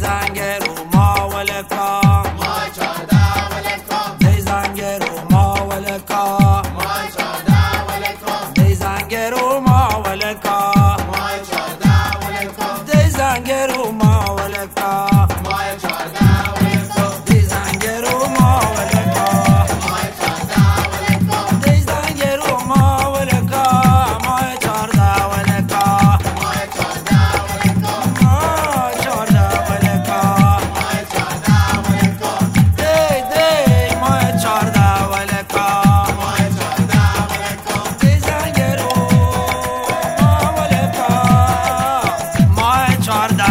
زنگ Jordan.